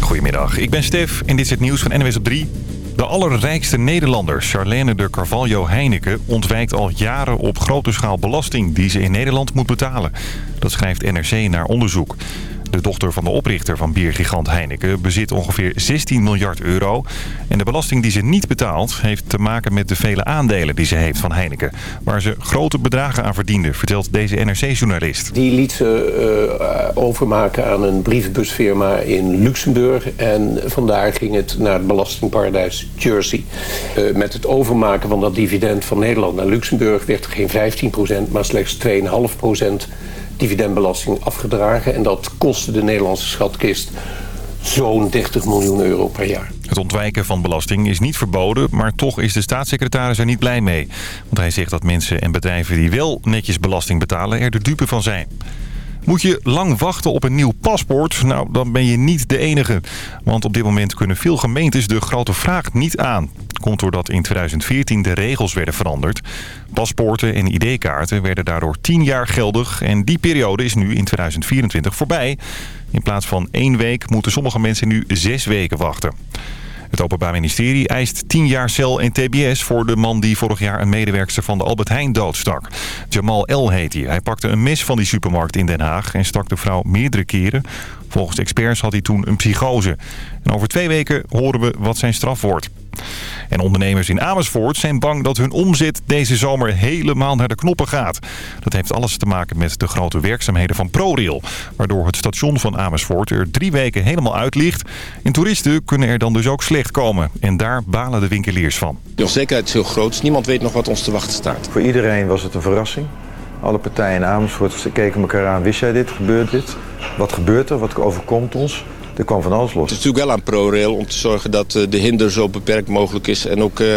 Goedemiddag, ik ben Stef en dit is het nieuws van NWS op 3. De allerrijkste Nederlander, Charlene de Carvalho Heineken... ontwijkt al jaren op grote schaal belasting die ze in Nederland moet betalen. Dat schrijft NRC naar onderzoek. De dochter van de oprichter van biergigant Heineken bezit ongeveer 16 miljard euro. En de belasting die ze niet betaalt heeft te maken met de vele aandelen die ze heeft van Heineken. Waar ze grote bedragen aan verdiende, vertelt deze NRC-journalist. Die liet ze uh, overmaken aan een brievenbusfirma in Luxemburg. En vandaar ging het naar het belastingparadijs Jersey. Uh, met het overmaken van dat dividend van Nederland naar Luxemburg werd er geen 15%, maar slechts 2,5% dividendbelasting afgedragen. En dat kostte de Nederlandse schatkist zo'n 30 miljoen euro per jaar. Het ontwijken van belasting is niet verboden, maar toch is de staatssecretaris er niet blij mee. Want hij zegt dat mensen en bedrijven die wel netjes belasting betalen er de dupe van zijn. Moet je lang wachten op een nieuw paspoort? Nou, dan ben je niet de enige. Want op dit moment kunnen veel gemeentes de grote vraag niet aan. Komt doordat in 2014 de regels werden veranderd. Paspoorten en ID-kaarten werden daardoor 10 jaar geldig. En die periode is nu in 2024 voorbij. In plaats van één week moeten sommige mensen nu zes weken wachten. Het Openbaar Ministerie eist 10 jaar cel en tbs voor de man die vorig jaar een medewerkster van de Albert Heijn doodstak. Jamal L. heet hij. Hij pakte een mes van die supermarkt in Den Haag en stak de vrouw meerdere keren. Volgens experts had hij toen een psychose. En over twee weken horen we wat zijn straf wordt. En ondernemers in Amersfoort zijn bang dat hun omzet deze zomer helemaal naar de knoppen gaat. Dat heeft alles te maken met de grote werkzaamheden van ProRail. Waardoor het station van Amersfoort er drie weken helemaal uit ligt. En toeristen kunnen er dan dus ook slecht komen. En daar balen de winkeliers van. De onzekerheid is heel groot. Dus niemand weet nog wat ons te wachten staat. Voor iedereen was het een verrassing. Alle partijen in Amersfoort keken elkaar aan. Wist jij dit? Gebeurt dit? Wat gebeurt er? Wat overkomt ons? er kwam van alles los. Het is natuurlijk wel aan ProRail om te zorgen dat eh, de hinder zo beperkt mogelijk is. En ook eh,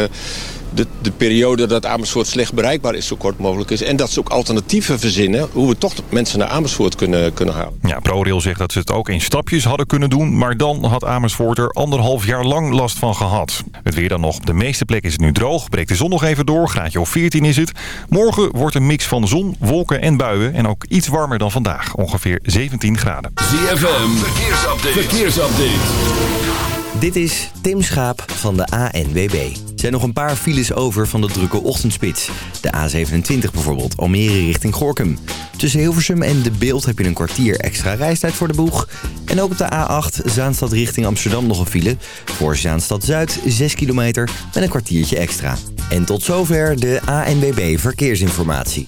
de, de periode dat Amersfoort slecht bereikbaar is zo kort mogelijk is. En dat ze ook alternatieven verzinnen hoe we toch mensen naar Amersfoort kunnen, kunnen halen. Ja, ProRail zegt dat ze het ook in stapjes hadden kunnen doen. Maar dan had Amersfoort er anderhalf jaar lang last van gehad. Het weer dan nog. Op de meeste plekken is het nu droog. Breekt de zon nog even door. Graadje of 14 is het. Morgen wordt een mix van zon, wolken en buien. En ook iets warmer dan vandaag. Ongeveer 17 graden. ZFM, verkeersupdate. verkeersupdate. Dit is Tim Schaap van de ANWB. Er zijn nog een paar files over van de drukke ochtendspits. De A27 bijvoorbeeld, Almere richting Gorkum. Tussen Hilversum en De Beeld heb je een kwartier extra reistijd voor de boeg. En ook op de A8 Zaanstad richting Amsterdam nog een file. Voor Zaanstad Zuid 6 kilometer met een kwartiertje extra. En tot zover de ANWB Verkeersinformatie.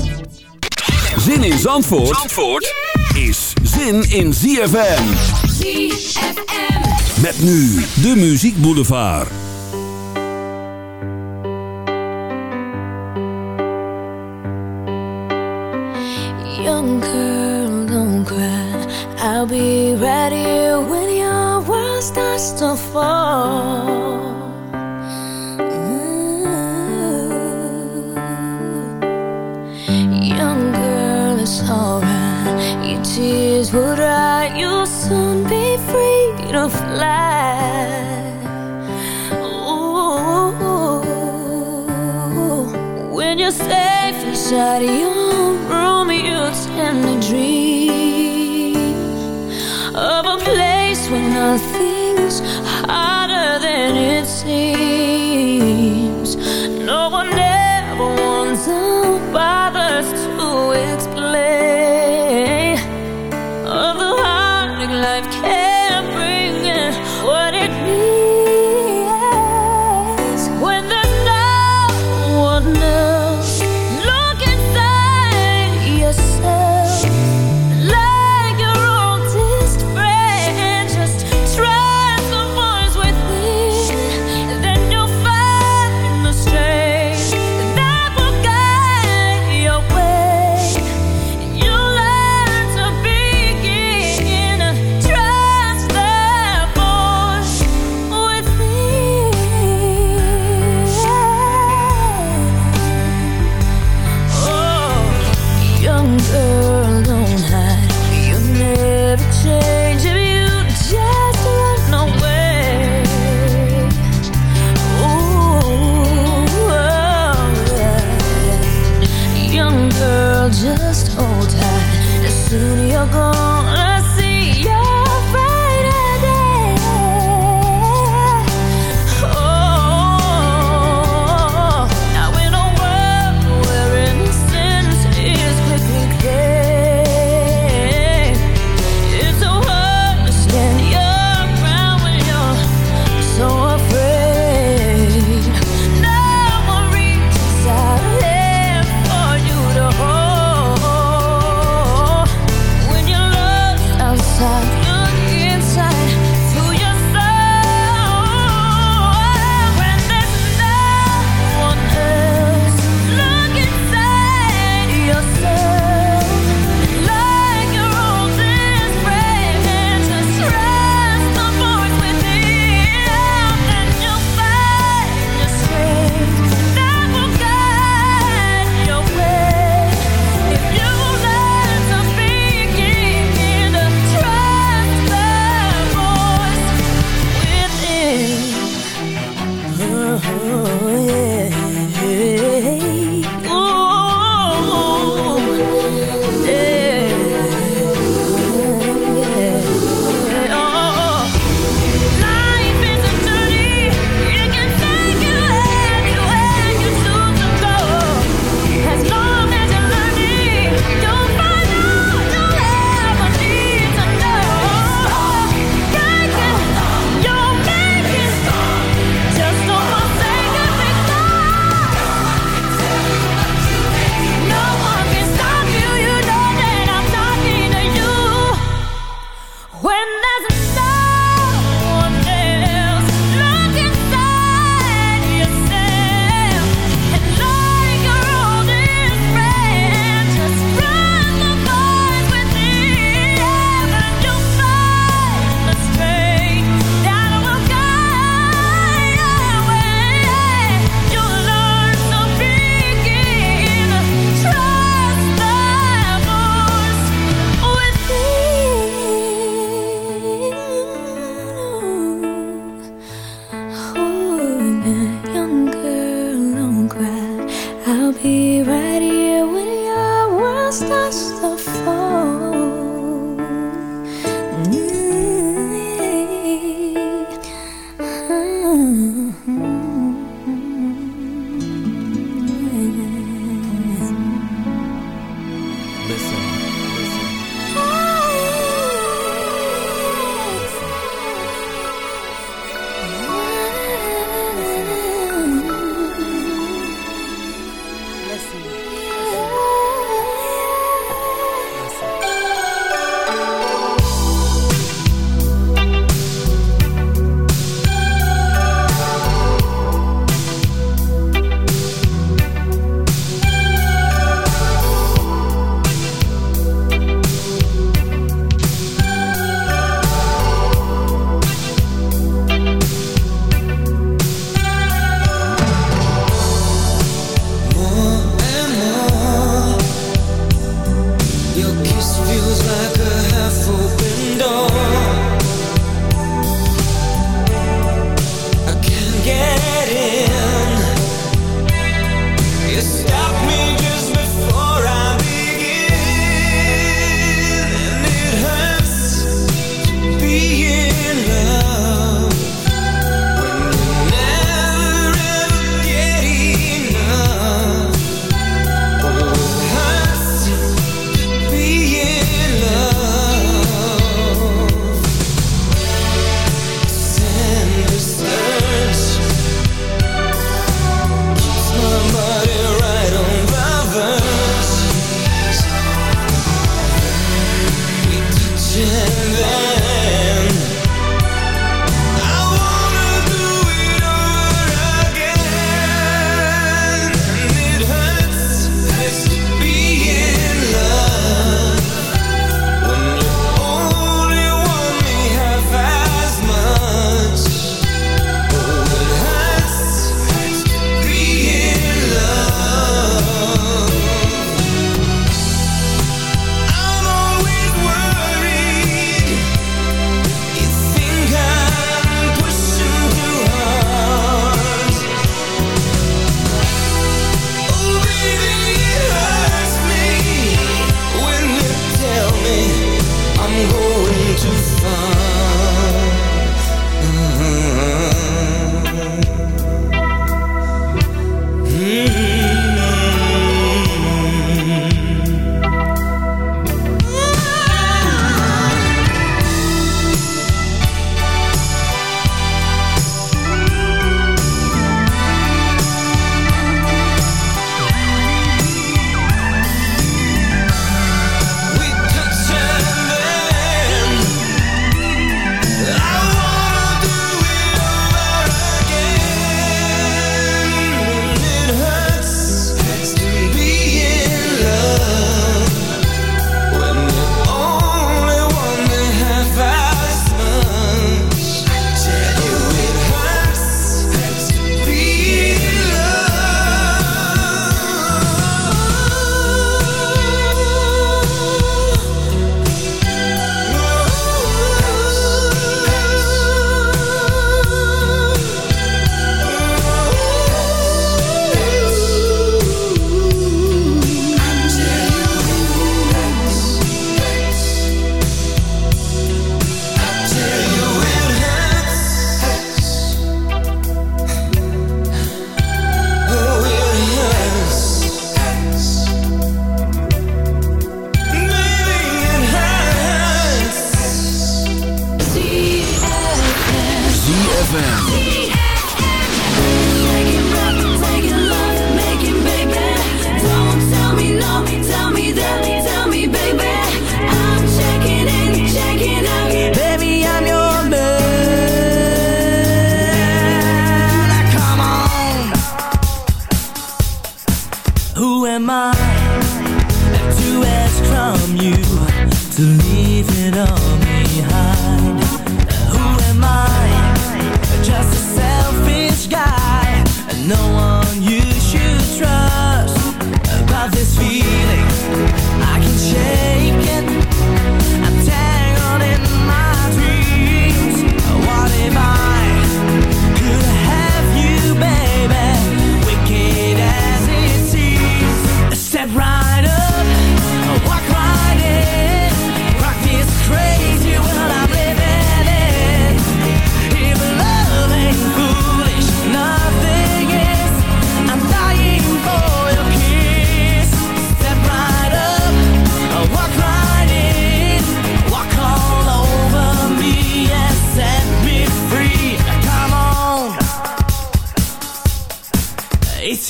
Zin in Zandvoort, Zandvoort is zin in ZFM. ZFM. Met nu de Muziek Boulevard. Young girl, don't cry. I'll be right here when your world starts to fall. Ooh, when you're safe inside your.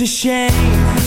A shame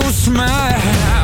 close my eyes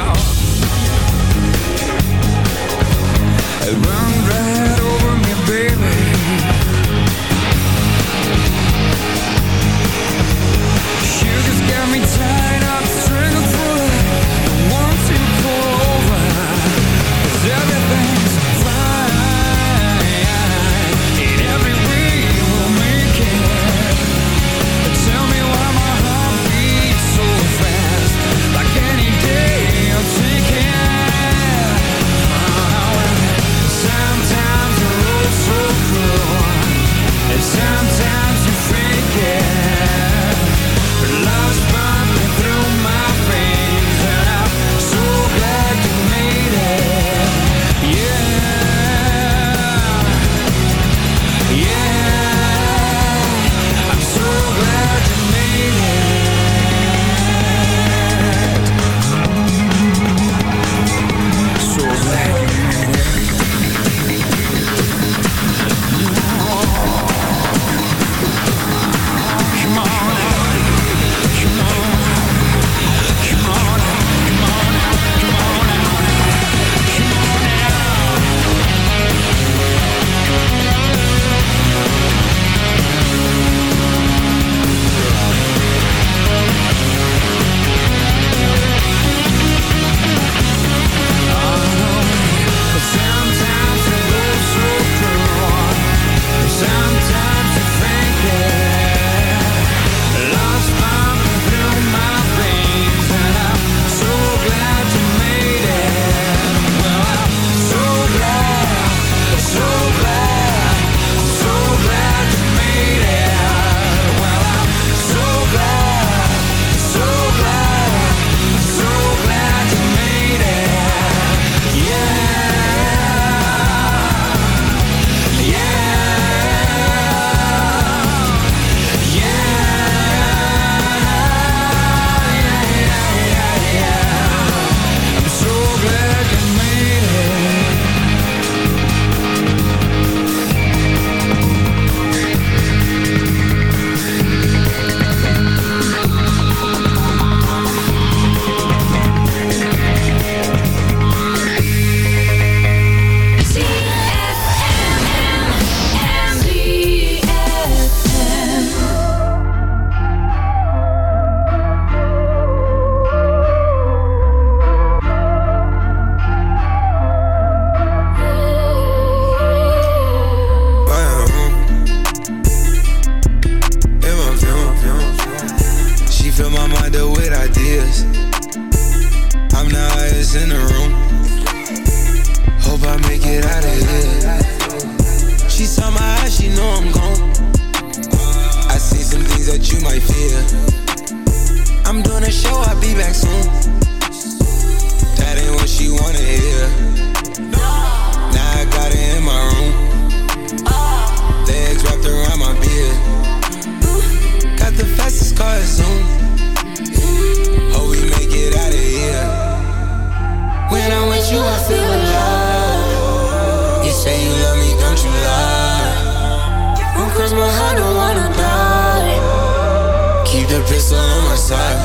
the pistol on my side.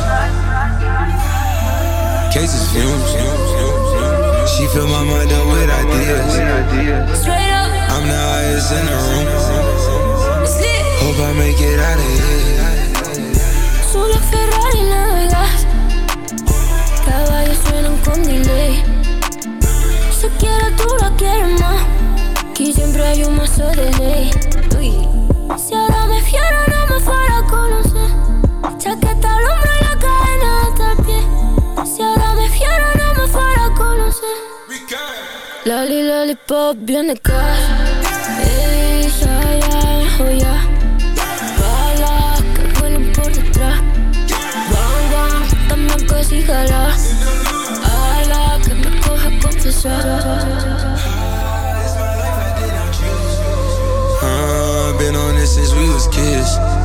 Cases fumes. She fill my mind up with ideas. Straight up, I'm the highest in the room. Hope I make it out of here. Solo Ferrari navegas. Caballos suenan con delay. Si quieres tú la quieres más. Aquí siempre hay un mazo de ley. Si ahora me fiero Lali, lollipop, bien de casa. Ey, ya, ya, oh ya. Balas que vuelan por detrás. Bang, bang, también que si jala. Ala, que me coge a confesar. Uh, been on this since we was kids.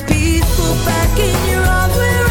back in your arms.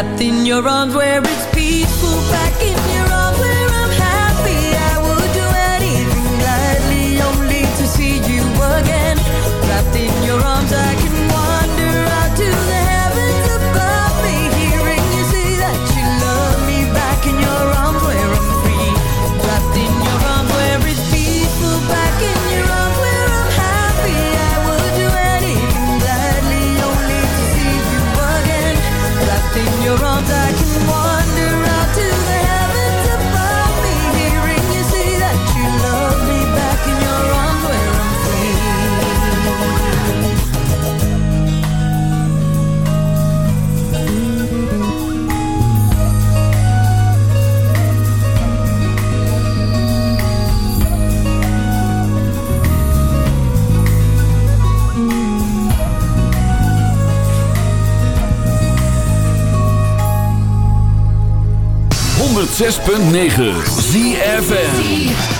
trapped in your arms where it's 106.9 ZFN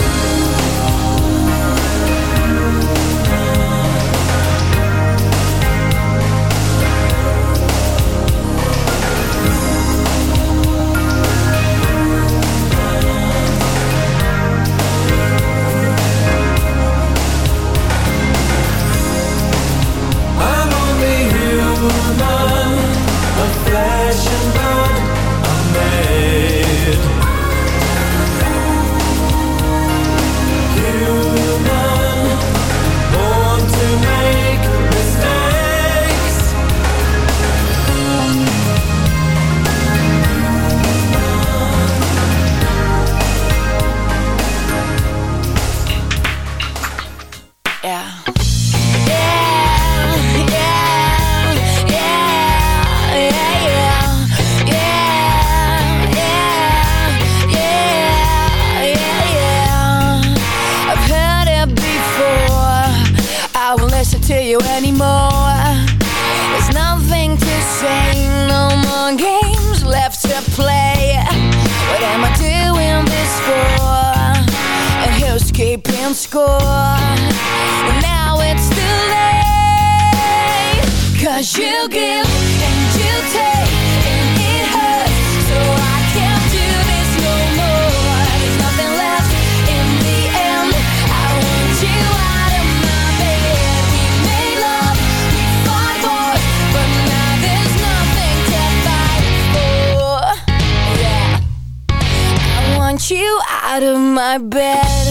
My bed.